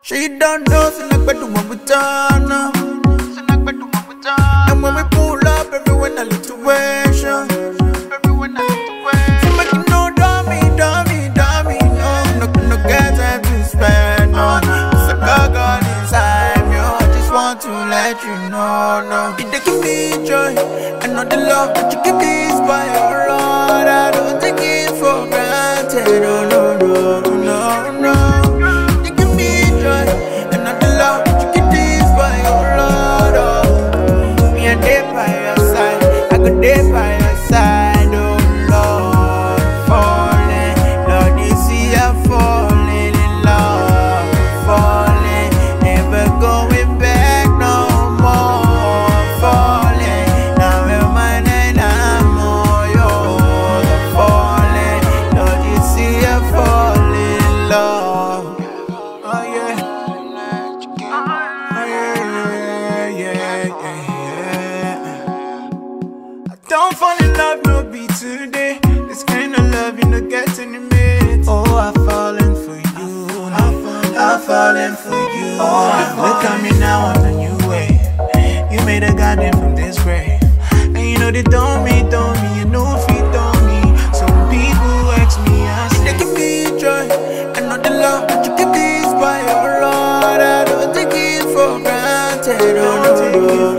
She don't know, so like better when we turn up. And when we pull up, everyone a situation. So make you know, dummy, dummy, dummy, no, no, no get time to spend, no. It's a gargle inside me, oh, I just want to let you know, no. It dey give me joy, I know the love that you give this by your Lord, I don't take it for granted, oh no, no, no, no. don't fall in love, no be today. This kind of love, you no get any mate. Oh, I've fallen for you. I've fallen for you. Oh, I've look at me now, I'm a new way. You made a garden from this grave. And you know they don't me, don't me, you know if you don't me. Some people ask me, I say, they give me joy. I know the love that you give this by your Lord. I don't take it for granted. I don't take it